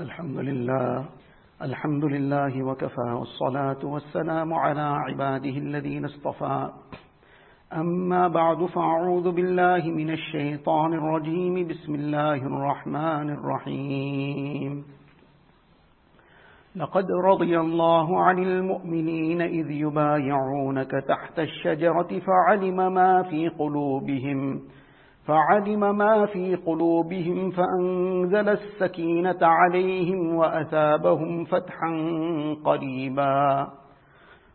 الحمد لله الحمد لله وكفى والصلاة والسلام على عباده الذين اصطفى. أما بعد فأعوذ بالله من الشيطان الرجيم. بسم الله الرحمن الرحيم. لقد رضي الله عن المؤمنين إذ يبايعونك تحت الشجرة فعلم ما في قلوبهم. ما في قلوبهم فأنزل السكينة عليهم وأثابهم فتحا قريبا.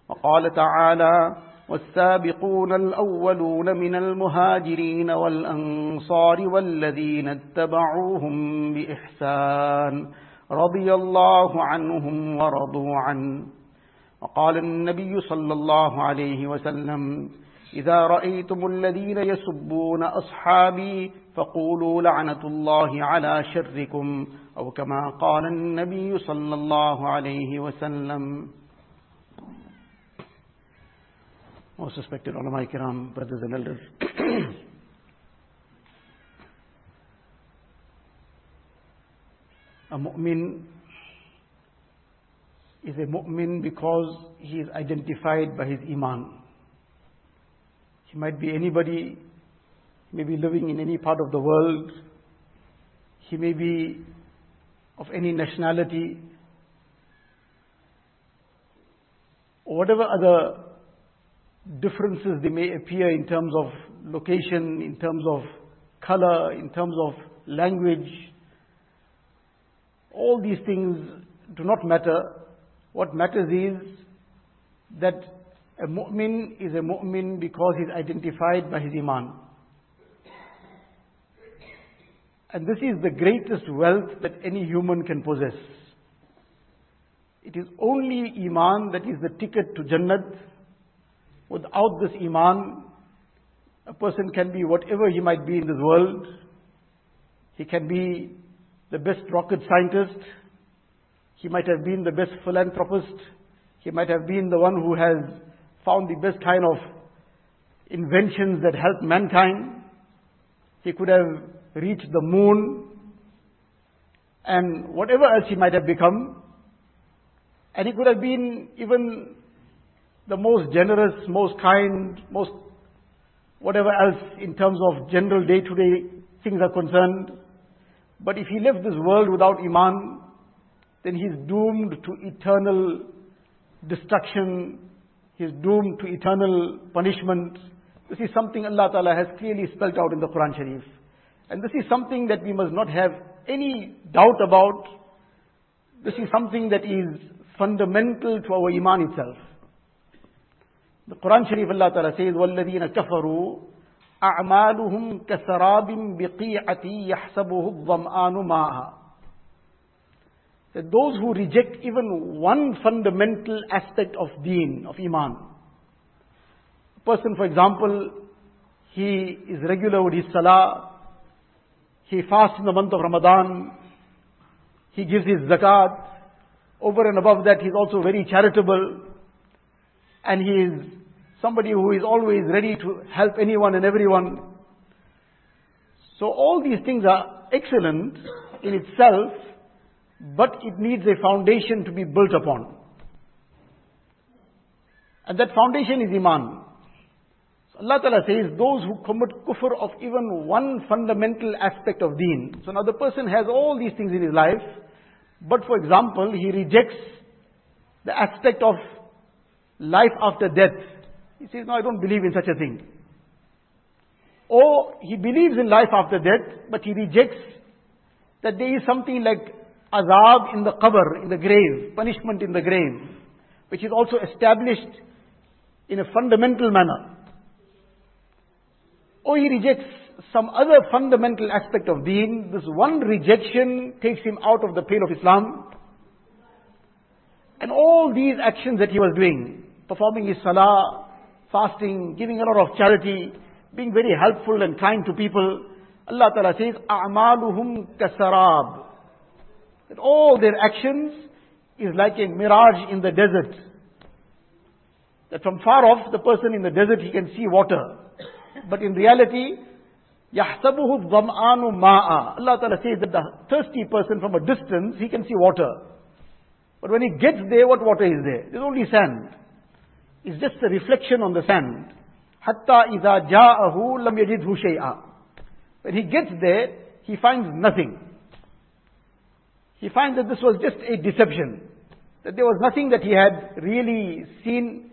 وقال تعالى والسابقون الأولون من المهاجرين والأنصار والذين اتبعوهم بإحسان رضي الله عنهم ورضوا عنه. وقال النبي صلى الله عليه وسلم إذا رأيتم الذين يسبون أصحابي فقولوا لعنة الله على شركم أو كما قال النبي صلى الله عليه وسلم Most respected ulama kiram, brothers and elders. a mu'min is a mu'min because he is identified by his iman. He might be anybody, may be living in any part of the world, he may be of any nationality, or whatever other differences they may appear in terms of location, in terms of color, in terms of language. All these things do not matter. What matters is that a mu'min is a mu'min because he is identified by his iman. And this is the greatest wealth that any human can possess. It is only iman that is the ticket to Jannat. Without this iman, a person can be whatever he might be in this world. He can be the best rocket scientist. He might have been the best philanthropist. He might have been the one who has found the best kind of inventions that help mankind. He could have reached the moon and whatever else he might have become. And he could have been even the most generous, most kind, most whatever else in terms of general day-to-day things are concerned. But if he left this world without Iman, then he's doomed to eternal destruction. He's doomed to eternal punishment. This is something Allah Ta'ala has clearly spelled out in the Quran Sharif. And this is something that we must not have any doubt about. This is something that is fundamental to our Iman itself. The Quran Sharif Allah Ta'ala says, وَالَّذِينَ كَفَرُوا أَعْمَالُهُمْ كَسَرَابٍ بِقِيعَةٍ يَحْسَبُهُ الظَّمْآنُ مَاءً that those who reject even one fundamental aspect of deen, of iman. A person, for example, he is regular with his salah, he fasts in the month of Ramadan, he gives his zakat, over and above that he is also very charitable, and he is somebody who is always ready to help anyone and everyone. So all these things are excellent in itself, but it needs a foundation to be built upon. And that foundation is Iman. So Allah Ta'ala says, those who commit kufr of even one fundamental aspect of deen. So now the person has all these things in his life, but for example, he rejects the aspect of life after death. He says, no, I don't believe in such a thing. Or he believes in life after death, but he rejects that there is something like azab in the qabr, in the grave, punishment in the grave, which is also established in a fundamental manner. Or he rejects some other fundamental aspect of deen. This one rejection takes him out of the pale of Islam. And all these actions that he was doing, performing his salah, fasting, giving a lot of charity, being very helpful and kind to people. Allah Ta'ala says, أَعْمَالُهُمْ كَسَرَابٍ That all their actions is like a mirage in the desert. That from far off, the person in the desert, he can see water. But in reality, يَحْسَبُهُ الظَّمْآنُ مَاءً Allah Ta'ala says that the thirsty person from a distance, he can see water. But when he gets there, what water is there? There's only sand. It's just a reflection on the sand. حَتَّى إِذَا جَاءَهُ لَمْ يَجِدْهُ شَيْئًا When he gets there, he finds nothing. He finds that this was just a deception. That there was nothing that he had really seen.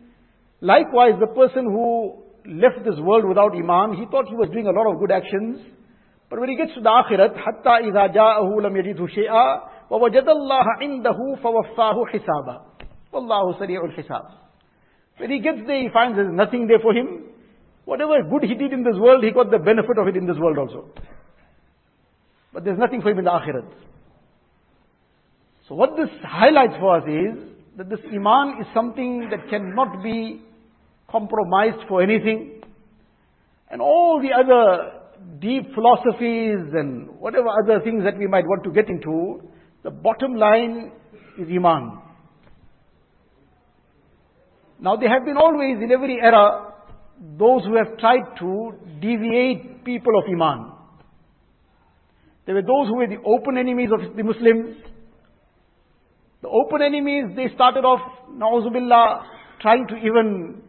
Likewise, the person who left this world without Iman, he thought he was doing a lot of good actions. But when he gets to the Akhirat, حَتَّى إِذَا جَاءَهُ لَمْ يَجِدْهُ شَيْئًا وَوَجَدَ اللَّهَ عِنْدَهُ فَوَفَّاهُ حِسَابًا وَاللَّهُ سَرِيعُ الْحِسَابِ When he gets there, he finds there's nothing there for him. Whatever good he did in this world, he got the benefit of it in this world also. But there's nothing for him in the Akhirat. So what this highlights for us is that this Iman is something that cannot be compromised for anything. And all the other deep philosophies and whatever other things that we might want to get into, the bottom line is Iman. Now there have been always in every era those who have tried to deviate people of Iman. There were those who were the open enemies of the Muslims. The open enemies, they started off, na'uzubillah, trying to even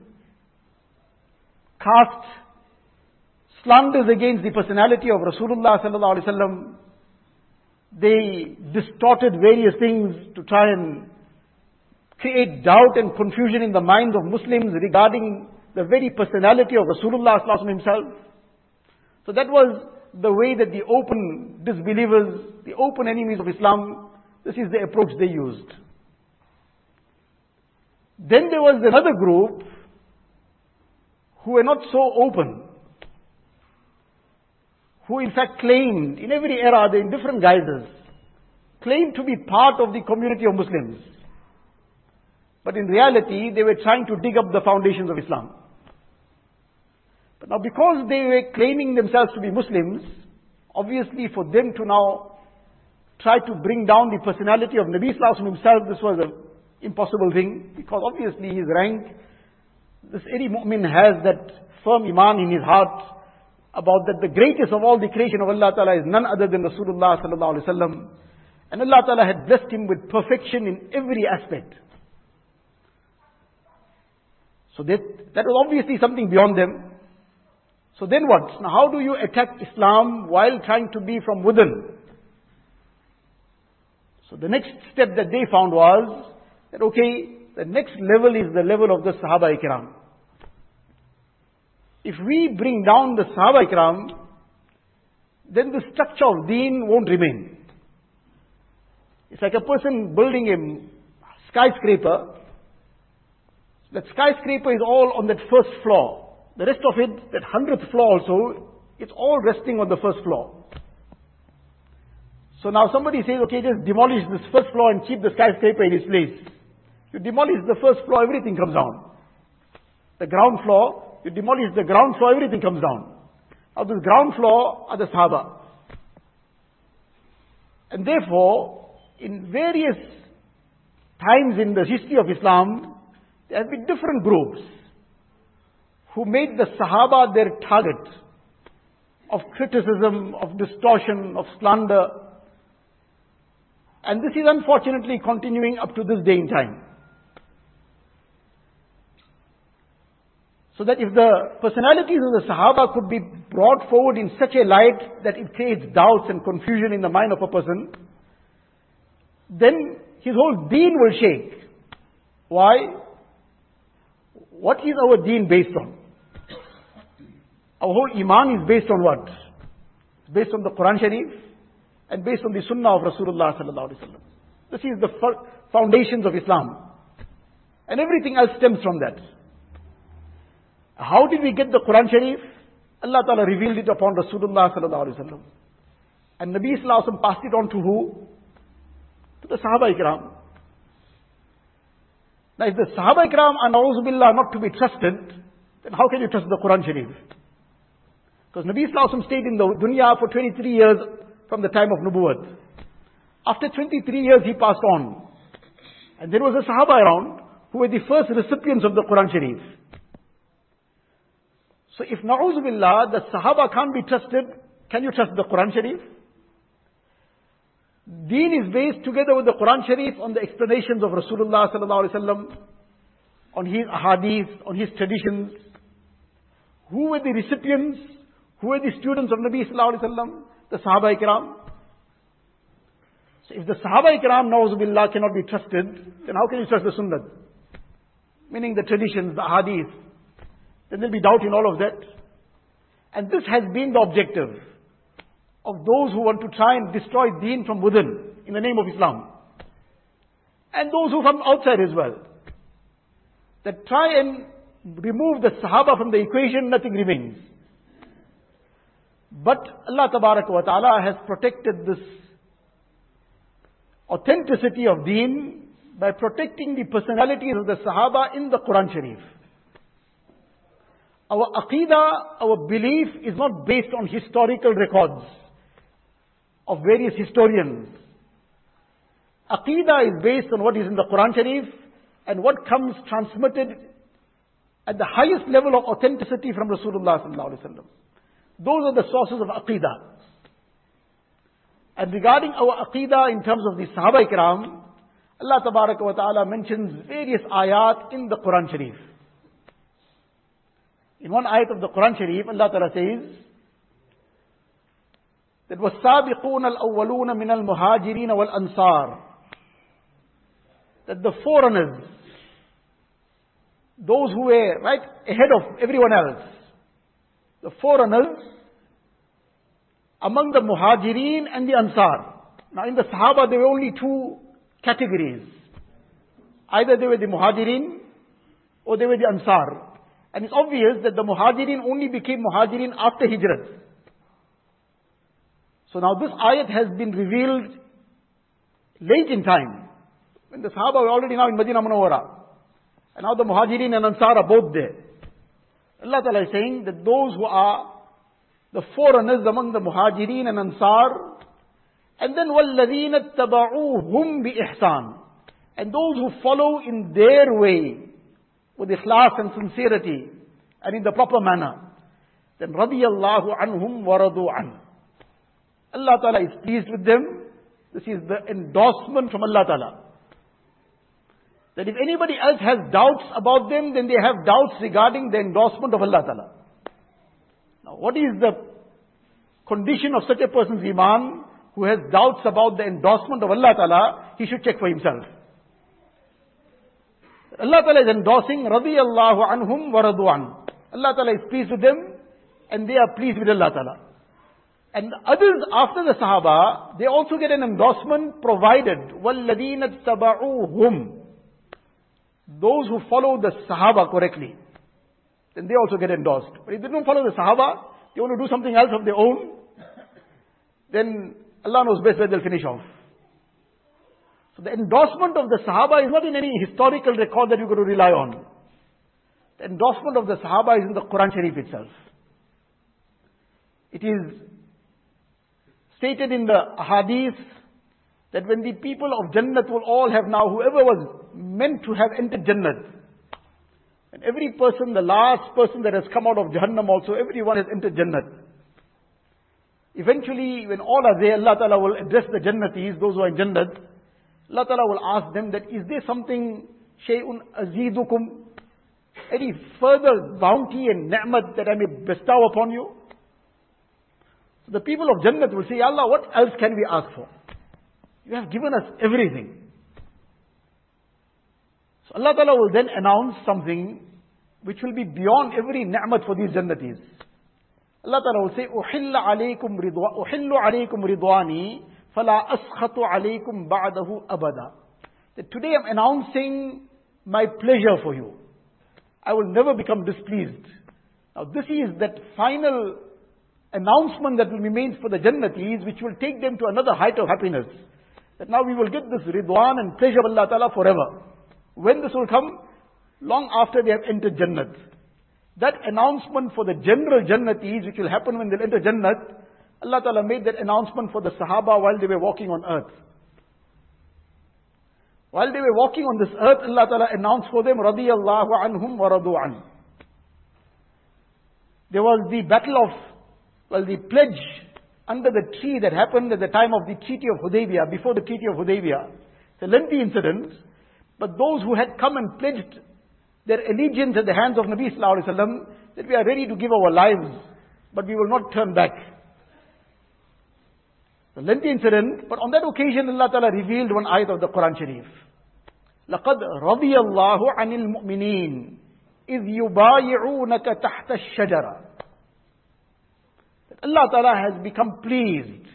cast slanders against the personality of Rasulullah sallallahu alaihi wasallam. They distorted various things to try and create doubt and confusion in the minds of Muslims regarding the very personality of Rasulullah sallallahu himself. So that was the way that the open disbelievers, the open enemies of Islam, this is the approach they used. Then there was another group who were not so open, who in fact claimed, in every era, they in different guises, claimed to be part of the community of Muslims. But in reality, they were trying to dig up the foundations of Islam. But now because they were claiming themselves to be Muslims, obviously for them to now try to bring down the personality of Nabi Sallallahu himself, this was an impossible thing, because obviously his rank this any mu'min has that firm iman in his heart about that the greatest of all the creation of Allah Ta'ala is none other than Rasulullah Sallallahu Alaihi Wasallam. And Allah Ta'ala had blessed him with perfection in every aspect. So that, that was obviously something beyond them. So then what? Now how do you attack Islam while trying to be from within? So the next step that they found was that okay, the next level is the level of the Sahaba Ikram. If we bring down the Sahaba Ikram, then the structure of deen won't remain. It's like a person building a skyscraper. That skyscraper is all on that first floor. The rest of it, that hundredth floor also, it's all resting on the first floor. So now somebody says, okay, just demolish this first floor and keep the skyscraper in its place. You demolish the first floor, everything comes down. The ground floor, you demolish the ground floor, everything comes down. Now this ground floor are the Sahaba. And therefore, in various times in the history of Islam, there have been different groups who made the Sahaba their target of criticism, of distortion, of slander. And this is unfortunately continuing up to this day in time. So that if the personalities of the Sahaba could be brought forward in such a light that it creates doubts and confusion in the mind of a person, then his whole deen will shake. Why? What is our deen based on? Our whole iman is based on what? It's based on the Quran Sharif and based on the Sunnah of Rasulullah sallallahu alaihi wasallam. This is the foundations of Islam. And everything else stems from that. How did we get the Quran Sharif? Allah Ta'ala revealed it upon Rasulullah Sallallahu Alaihi Wasallam. And Nabi Sallallahu Alaihi Wasallam passed it on to who? To the Sahaba Ikram. Now if the Sahaba Ikram are na'uzubillah not to be trusted, then how can you trust the Quran Sharif? Because Nabi Sallallahu Alaihi Wasallam stayed in the dunya for 23 years from the time of Nubuwwat. After 23 years he passed on. And there was a Sahaba around who were the first recipients of the Quran Sharif. So if na'uzubillah, the Sahaba can't be trusted, Can you trust the Quran Sharif? Deen is based together with the Quran Sharif on the explanations of Rasulullah sallallahu alaihi wasallam, on his hadith, on his traditions. Who were the recipients? Who were the students of Nabi sallallahu alaihi wasallam? The Sahaba Ikram. So if the Sahaba Ikram, Billah, cannot be trusted, then how can you trust the Sunnah? Meaning the traditions, the hadith. Then there'll be doubt in all of that. And this has been the objective of those who want to try and destroy deen from within in the name of Islam. And those who from outside as well. That try and remove the Sahaba from the equation, nothing remains. But Allah wa ta'ala has protected this authenticity of deen by protecting the personalities of the Sahaba in the Quran Sharif. Our aqidah, our belief is not based on historical records of various historians. Aqidah is based on what is in the Quran Sharif and what comes transmitted at the highest level of authenticity from Rasulullah sallallahu alaihi wasallam. Those are the sources of aqidah. And regarding our aqidah in terms of the Sahaba Ikram, Allah wa ta'ala mentions various ayat in the Quran Sharif. In one ayat of the Quran Sharif, Allah Ta'ala says, that was sabiqun al-awwaluna min al-muhajirin wal-ansar. That the foreigners, those who were right ahead of everyone else, the foreigners among the muhajirin and the ansar. Now in the Sahaba there were only two categories. Either they were the muhajirin or they were the ansar. And it's obvious that the muhajirin only became muhajirin after Hijrat. So now this ayat has been revealed late in time. When the Sahaba were already now in Medina Munawwara. And now the Muhajirin and Ansar are both there. Allah Ta'ala is saying that those who are the foreigners among the Muhajirin and Ansar, and then وَالَّذِينَ اتَّبَعُوهُمْ بِإِحْسَانٍ And those who follow in their way, with ikhlas and sincerity, and in the proper manner, then رَضِيَ اللَّهُ عَنْهُمْ وَرَضُوا عَنْهُ Allah Ta'ala is pleased with them. This is the endorsement from Allah Ta'ala. That if anybody else has doubts about them, then they have doubts regarding the endorsement of Allah Ta'ala. Now, what is the condition of such a person's iman who has doubts about the endorsement of Allah Ta'ala? He should check for himself. Allah Ta'ala is endorsing, radiyallahu anhum wa Allah Ta'ala is pleased with them, and they are pleased with Allah Ta'ala. And others after the Sahaba, they also get an endorsement provided. وَالَّذِينَ اتَّبَعُوهُمْ those who follow the Sahaba correctly, then they also get endorsed. But if they don't follow the Sahaba, they want to do something else of their own, then Allah knows best where they'll finish off. So the endorsement of the Sahaba is not in any historical record that you're going to rely on. The endorsement of the Sahaba is in the Quran Sharif itself. It is stated in the hadith that when the people of Jannat will all have now, whoever was meant to have entered Jannat, and every person, the last person that has come out of Jahannam also, everyone has entered Jannat. Eventually, when all are there, Allah Ta'ala will address the Jannatis, those who are in Jannat. Allah Ta'ala will ask them that, is there something, shay'un azidukum, any further bounty and ni'mat that I may bestow upon you? So the people of Jannat will say, Allah, what else can we ask for? You have given us everything. So Allah Ta'ala will then announce something which will be beyond every ni'mat for these Jannatis. Allah Ta'ala will say, أُحِلَّ عَلَيْكُمْ رِضْوَانِ أُحِلُّ عَلَيْكُمْ رِضْوَانِي فَلَا أَسْخَطُ عَلَيْكُمْ بَعْدَهُ أَبَدًا That today I'm announcing my pleasure for you. I will never become displeased. Now this is that final announcement that will be made for the Jannatis, which will take them to another height of happiness. That now we will get this Ridwan and pleasure of Allah Ta'ala forever. When this will come? Long after they have entered Jannat. That announcement for the general Jannatis, which will happen when they'll enter Jannat, Allah Ta'ala made that announcement for the Sahaba while they were walking on earth. While they were walking on this earth, Allah Ta'ala announced for them, radiyallahu anhum wa radu There was the battle of well, the pledge under the tree that happened at the time of the Treaty of Hudaybiyah, before the Treaty of Hudaybiyah. It's a lengthy incident, but those who had come and pledged their allegiance at the hands of Nabi Sallallahu Alaihi Wasallam, that we are ready to give our lives, but we will not turn back. A lengthy incident, but on that occasion Allah Ta'ala revealed one ayat of the Quran Sharif. لقد رضي الله عن المؤمنين إذ يبايعونك تحت الشجرة Allah Ta'ala has become pleased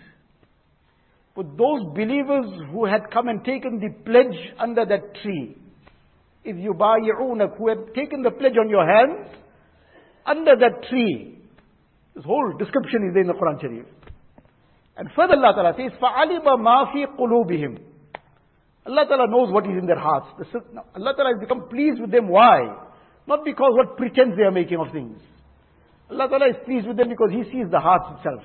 with those believers who had come and taken the pledge under that tree. If you yubayi'unak, who had taken the pledge on your hands under that tree. This whole description is there in the Quran Sharif. And further Allah Ta'ala says, فَعَلِمَ مَا فِي قُلُوبِهِمْ Allah Ta'ala knows what is in their hearts. Allah Ta'ala has become pleased with them. Why? Not because what pretense they are making of things. Allah Ta'ala is pleased with them because He sees the heart itself.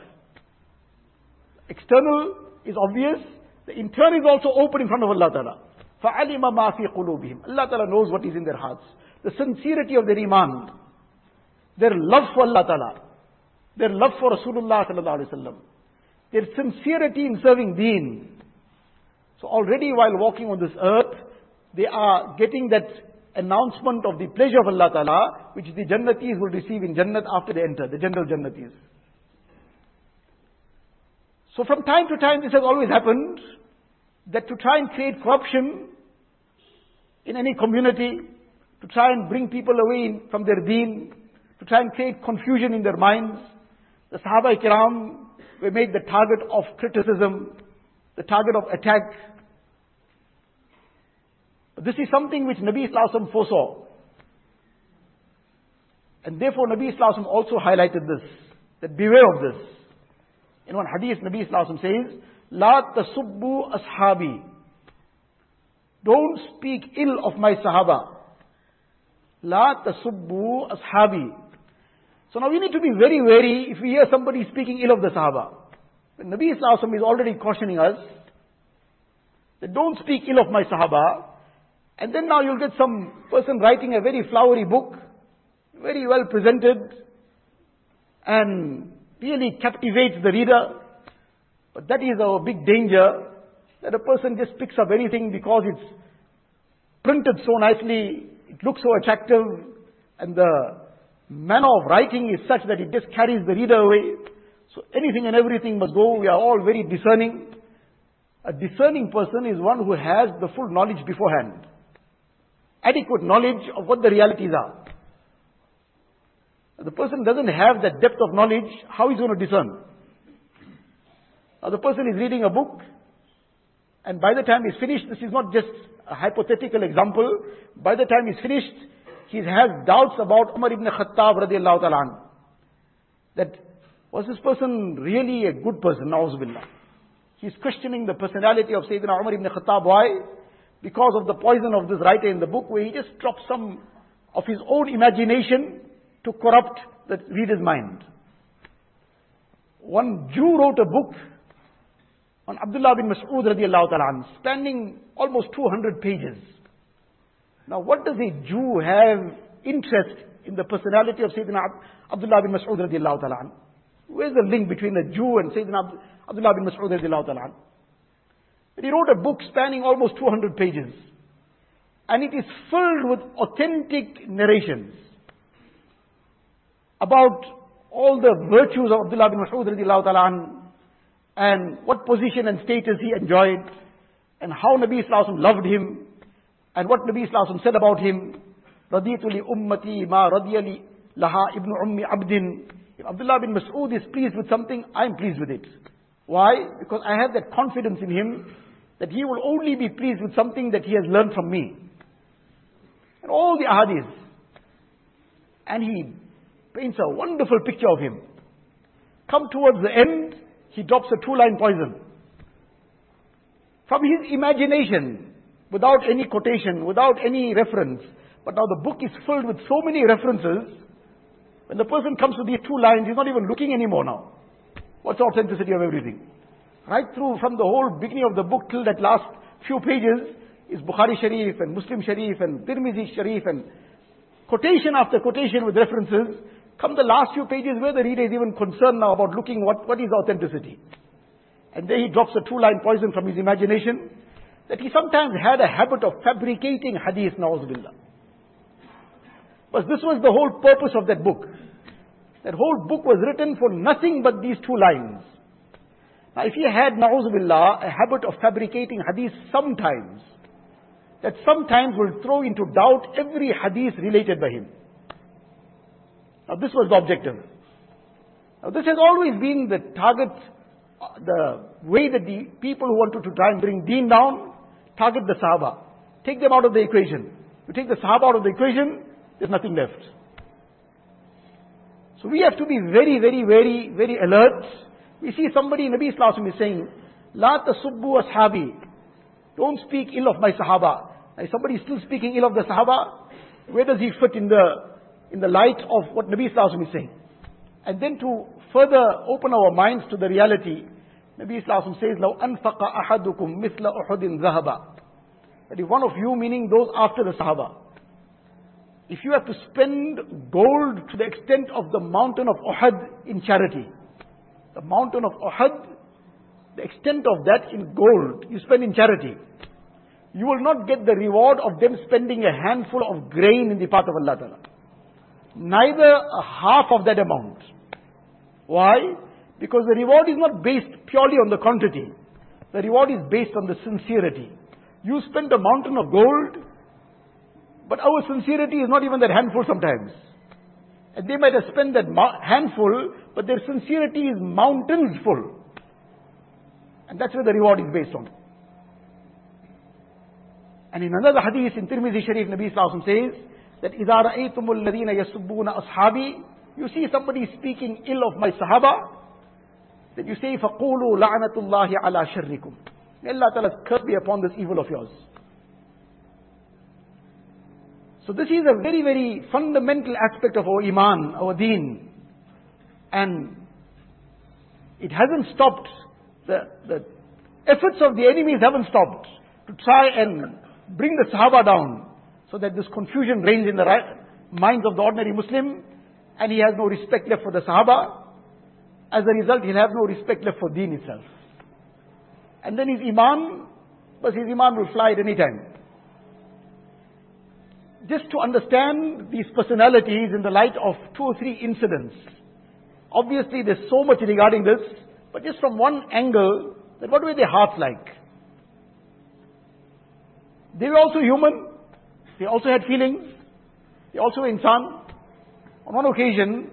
External is obvious. The internal is also open in front of Allah Ta'ala. فَعَلِمَ مَا فِي قُلُوبِهِمْ Allah Ta'ala knows what is in their hearts. The sincerity of their iman. Their love for Allah Ta'ala. Their love for Rasulullah Sallallahu Alaihi Wasallam. Their sincerity in serving deen. So already while walking on this earth, they are getting that announcement of the pleasure of Allah Ta'ala, which the Jannatis will receive in Jannat after they enter, the general Jannatis. So from time to time, this has always happened, that to try and create corruption in any community, to try and bring people away from their deen, to try and create confusion in their minds, the Sahaba Kiram were made the target of criticism, the target of attack, this is something which Nabi Islam foresaw. And therefore Nabi Islam also highlighted this, that beware of this. In one hadith, Nabi Islam says, La tasubbu ashabi. Don't speak ill of my sahaba. La tasubbu ashabi. So now we need to be very wary if we hear somebody speaking ill of the sahaba. Nabi Islam is already cautioning us that don't speak ill of my sahaba, and then now you'll get some person writing a very flowery book, very well presented, and really captivates the reader. But that is our big danger, that a person just picks up anything because it's printed so nicely, it looks so attractive, and the manner of writing is such that it just carries the reader away. So anything and everything must go. We are all very discerning. A discerning person is one who has the full knowledge beforehand adequate knowledge of what the realities are. the person doesn't have that depth of knowledge, how is going to discern? Now the person is reading a book, and by the time he's finished, this is not just a hypothetical example, by the time he's finished, he has doubts about Umar ibn Khattab radiallahu ta'ala That, was this person really a good person? Na'uzubillah. He's questioning the personality of Sayyidina Umar ibn Khattab. Why? Because of the poison of this writer in the book where he just drops some of his own imagination to corrupt the reader's mind. One Jew wrote a book on Abdullah bin Mas'ud radiallahu ta'ala spanning almost 200 pages. Now what does a Jew have interest in the personality of Sayyidina Abdullah bin Mas'ud radiallahu ta'ala Where's the link between a Jew and Sayyidina Abdullah bin Mas'ud radiallahu ta'ala he wrote a book spanning almost 200 pages. And it is filled with authentic narrations about all the virtues of Abdullah bin Mas'ud radiallahu ta'ala and what position and status he enjoyed and how Nabi Islam loved him and what Nabi Islam said about him. رَضِيتُ لِأُمَّتِي مَا رَضِيَ لَهَا ibn ummi abdin. If Abdullah bin Mas'ud is pleased with something, I'm pleased with it. Why? Because I have that confidence in him that he will only be pleased with something that he has learned from me. And all the ahadith. And he paints a wonderful picture of him. Come towards the end, he drops a two-line poison. From his imagination, without any quotation, without any reference. But now the book is filled with so many references. When the person comes to these two lines, he's not even looking anymore now. What's the authenticity of everything? Right through from the whole beginning of the book till that last few pages is Bukhari Sharif and Muslim Sharif and Tirmizi Sharif and quotation after quotation with references. come the last few pages where the reader is even concerned now about looking what, what is authenticity. And there he drops a two-line poison from his imagination that he sometimes had a habit of fabricating hadith, na'uzubillah. But this was the whole purpose of that book. That whole book was written for nothing but these two lines. Now if he had, na'uzubillah, a habit of fabricating hadith sometimes, that sometimes will throw into doubt every hadith related by him. Now this was the objective. Now this has always been the target, uh, the way that the people who wanted to try and bring deen down, target the Sahaba. Take them out of the equation. You take the Sahaba out of the equation, there's nothing left. So we have to be very, very, very, very alert. We see somebody in Nabi Islam is saying, La tasubbu ashabi. Don't speak ill of my Sahaba. Now, somebody is still speaking ill of the Sahaba, where does he fit in the in the light of what Nabi Sallallahu is saying. And then to further open our minds to the reality, Nabi Sallallahu says, لَوْ أَنفَقَ أَحَدُكُمْ مِثْلَ أُحُدٍ ذَهَبًا That if one of you, meaning those after the Sahaba, if you have to spend gold to the extent of the mountain of Uhud in charity, the mountain of Uhud, the extent of that in gold, you spend in charity, you will not get the reward of them spending a handful of grain in the path of Allah Ta'ala neither a half of that amount. Why? Because the reward is not based purely on the quantity. The reward is based on the sincerity. You spend a mountain of gold, but our sincerity is not even that handful sometimes. And they might have spent that handful, but their sincerity is mountains full. And that's where the reward is based on. And in another hadith in Tirmidhi Sharif, Nabi Sallallahu says, that إِذَا رَأَيْتُمُ الَّذِينَ يَسُبُّونَ أَصْحَابِي You see somebody speaking ill of my Sahaba, that you say, فَقُولُوا لَعْنَةُ اللَّهِ عَلَى شَرِّكُمْ May Allah Ta'ala curse be upon this evil of yours. So this is a very, very fundamental aspect of our iman, our deen. And it hasn't stopped. The, the efforts of the enemies haven't stopped to try and bring the Sahaba down so that this confusion reigns in the minds of the ordinary Muslim and he has no respect left for the Sahaba. As a result, he'll have no respect left for deen itself. And then his Iman, but his Iman will fly at any time. Just to understand these personalities in the light of two or three incidents. Obviously, there's so much regarding this, but just from one angle, that what were their hearts like? They were also human, they also had feelings. They also were insan. On one occasion,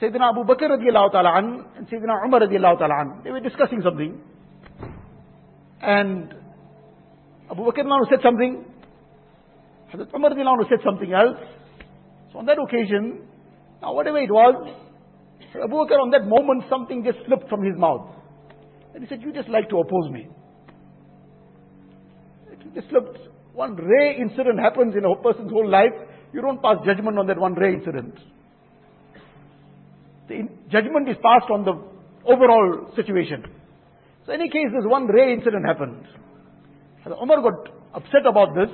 Sayyidina Abu Bakr radiallahu ta'ala an and Sayyidina Umar radiallahu ta'ala an, they were discussing something. And Abu Bakr radiallahu said something. Hazrat Umar radiallahu said something else. So on that occasion, now whatever it was, Abu Bakr on that moment something just slipped from his mouth. And he said, you just like to oppose me. It just slipped one rare incident happens in a person's whole life, you don't pass judgment on that one rare incident. The judgment is passed on the overall situation. So in any case, this one rare incident happened. And Umar got upset about this.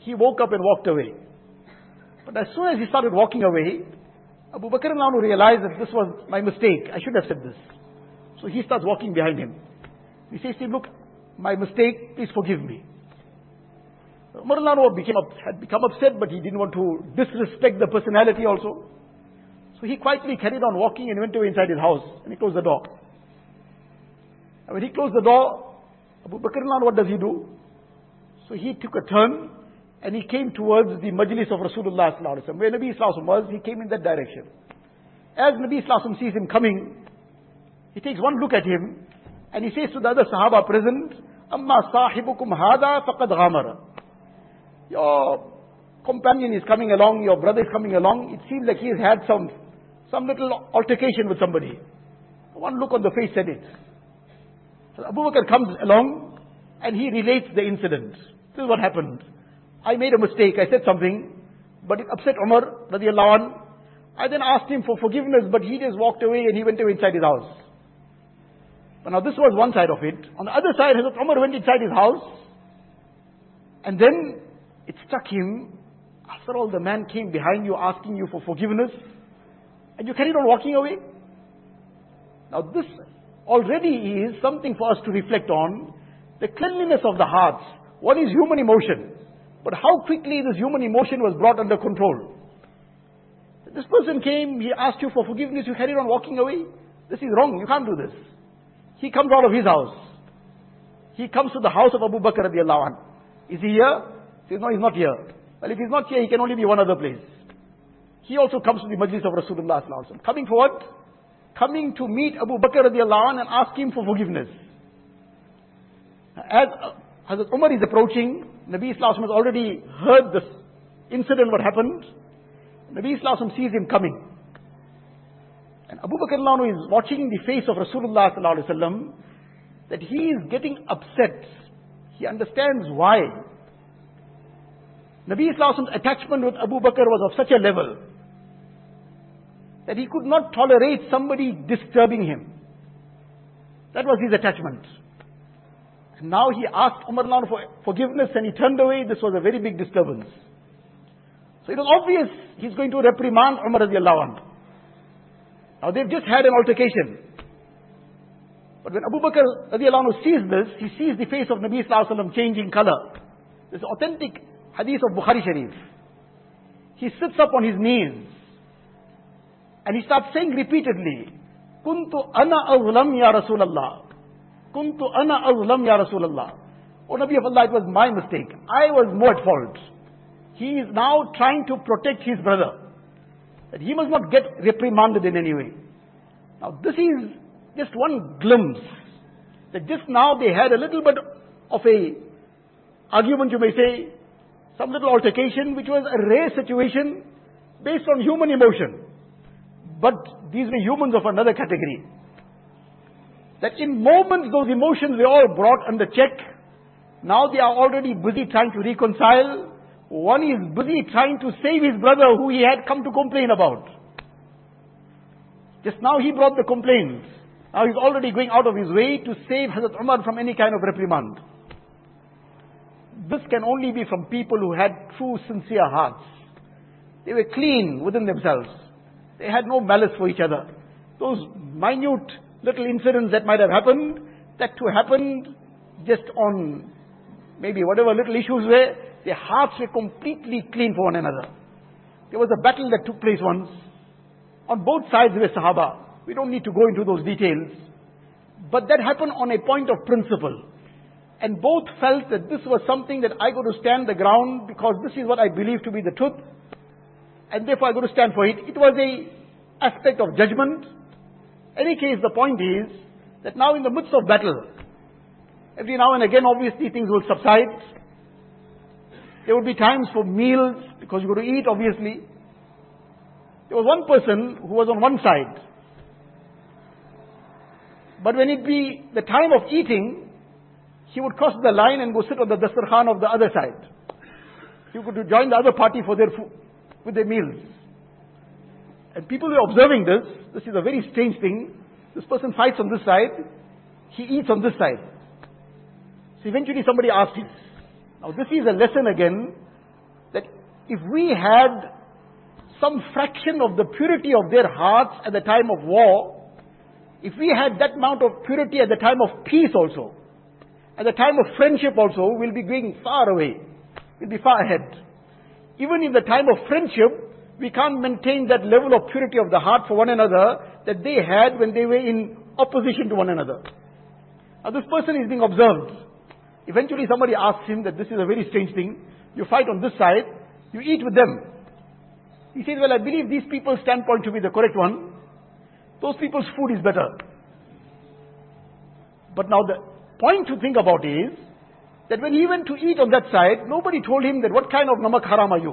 He woke up and walked away. But as soon as he started walking away, Abu Bakr al realized that this was my mistake. I should have said this. So he starts walking behind him. He says to him, look, my mistake, please forgive me. Umar became, had become upset, but he didn't want to disrespect the personality also. So he quietly carried on walking and went to inside his house and he closed the door. And when he closed the door, Abu Bakr what does he do? So he took a turn and he came towards the majlis of Rasulullah Where Nabi sallallahu was, he came in that direction. As Nabi sallallahu sees him coming, he takes one look at him and he says to the other Sahaba present, Amma sahibukum hada faqad ghamara your companion is coming along, your brother is coming along, it seems like he has had some, some little altercation with somebody. One look on the face said it. So Abu Bakr comes along and he relates the incident. This is what happened. I made a mistake, I said something, but it upset Umar radiallahu anh. I then asked him for forgiveness, but he just walked away and he went away inside his house. But now this was one side of it. On the other side, Hazrat Umar went inside his house, and then it struck him, after all, the man came behind you asking you for forgiveness. And you carried on walking away. Now this already is something for us to reflect on. The cleanliness of the hearts. What is human emotion? But how quickly this human emotion was brought under control. This person came, he asked you for forgiveness, you carried on walking away. This is wrong, you can't do this. He comes out of his house. He comes to the house of Abu Bakr radiallahu anh. Is he here? He says, no, he's not here. Well, if he's not here, he can only be one other place. He also comes to the majlis of Rasulullah sallallahu Coming for what? Coming to meet Abu Bakr radiallahu anh and ask him for forgiveness. As Hazrat Umar is approaching, Nabi Islam has already heard this incident what happened. Nabi Islam sees him coming. And Abu Bakr is watching the face of Rasulullah that he is getting upset. He understands why. Nabi Islam's attachment with Abu Bakr was of such a level that he could not tolerate somebody disturbing him. That was his attachment. Now he asked Umar for forgiveness and he turned away. This was a very big disturbance. So it was obvious he's going to reprimand Umar. Now they've just had an altercation. But when Abu Bakr radiallahu sees this, he sees the face of Nabi sallallahu changing color. This authentic hadith of Bukhari Sharif. He sits up on his knees. And he starts saying repeatedly, Kuntu ana azlam ya Rasulallah. Kuntu ana azlam ya Rasulallah. Oh Nabi of Allah, it was my mistake. I was more at fault. He is now trying to protect his brother. That he must not get reprimanded in any way. Now this is just one glimpse. That just now they had a little bit of a argument you may say, some little altercation which was a rare situation based on human emotion. But these were humans of another category. That in moments those emotions were all brought under check. Now they are already busy trying to reconcile. One is busy trying to save his brother who he had come to complain about. Just now he brought the complaint. Now he's already going out of his way to save Hazrat Umar from any kind of reprimand. This can only be from people who had true sincere hearts. They were clean within themselves. They had no malice for each other. Those minute little incidents that might have happened, that to happened just on maybe whatever little issues were, their hearts were completely clean for one another. There was a battle that took place once. On both sides were Sahaba. We don't need to go into those details. But that happened on a point of principle. And both felt that this was something that I got to stand the ground because this is what I believe to be the truth and therefore I got to stand for it. It was a aspect of judgment. Any case, the point is that now in the midst of battle, every now and again, obviously things will subside. There would be times for meals because you've got to eat, obviously. There was one person who was on one side. But when it be the time of eating, he would cross the line and go sit on the dastarkhan of the other side. He could join the other party for their food with their meals. And people were observing this. This is a very strange thing. This person fights on this side. He eats on this side. So eventually somebody asked him. Now this is a lesson again that if we had some fraction of the purity of their hearts at the time of war, if we had that amount of purity at the time of peace also, at the time of friendship also, we'll be going far away. We'll be far ahead. Even in the time of friendship, we can't maintain that level of purity of the heart for one another that they had when they were in opposition to one another. Now this person is being observed. Eventually somebody asks him that this is a very strange thing. You fight on this side, you eat with them. He says, well I believe these people's standpoint to be the correct one. Those people's food is better. But now the point to think about is, that when he went to eat on that side, nobody told him that what kind of namak haram are you?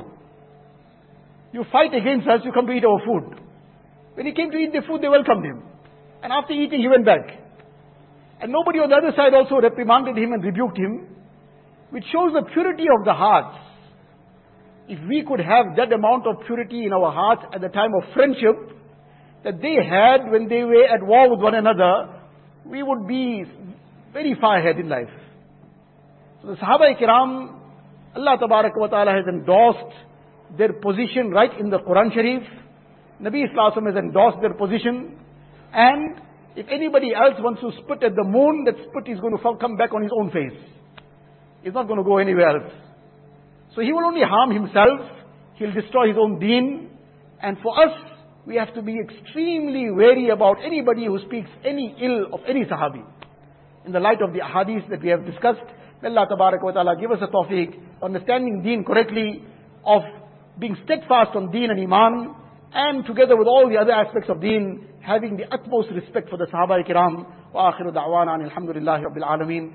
You fight against us, you come to eat our food. When he came to eat the food, they welcomed him. And after eating, he went back. And nobody on the other side also reprimanded him and rebuked him, which shows the purity of the hearts. If we could have that amount of purity in our hearts at the time of friendship that they had when they were at war with one another, we would be very far ahead in life. So the Sahaba Kiram, Allah Tabarak wa Ta'ala has endorsed their position right in the Quran Sharif. Nabi Islam has endorsed their position. And if anybody else wants to spit at the moon, that spit is going to come back on his own face. He's not going to go anywhere else. So he will only harm himself. He'll destroy his own deen. And for us, we have to be extremely wary about anybody who speaks any ill of any Sahabi. In the light of the hadith that we have discussed, may Allah wa ta'ala give us a tawfiq, understanding deen correctly, of being steadfast on deen and iman, and together with all the other aspects of deen, having the utmost respect for the Sahaba kiram. Wa akhiru da'wana alhamdulillahi rabbil alameen.